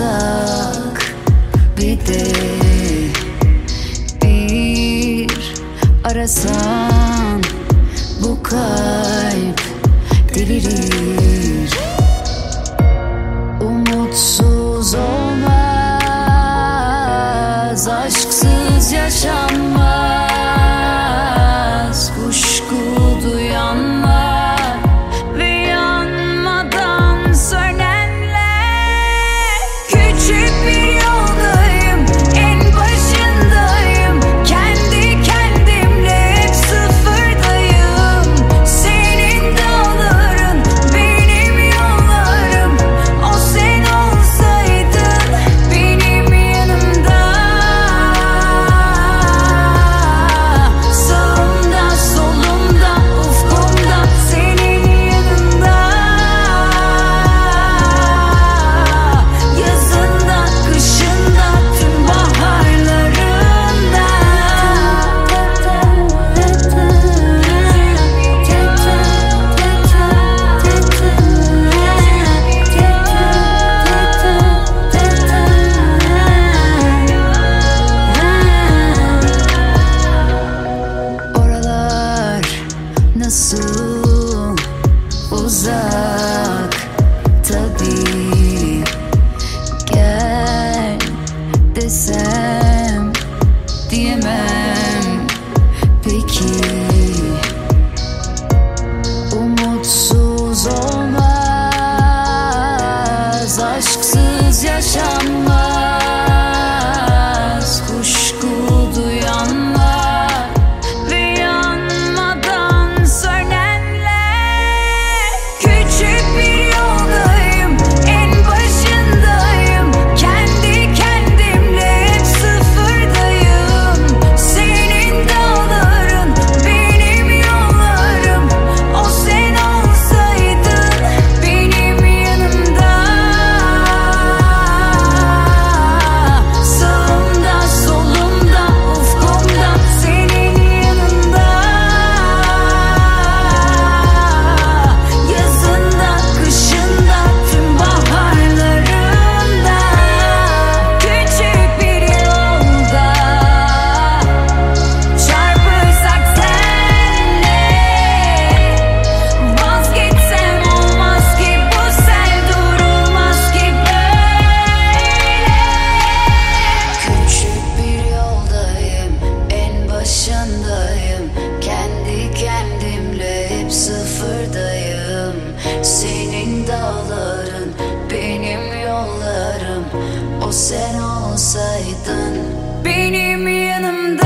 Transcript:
uzak. Bir de bir arasan bu kalp delirir. Nasıl uzak. Tabii Gel desem. O sen olsaydın. Benim yanımda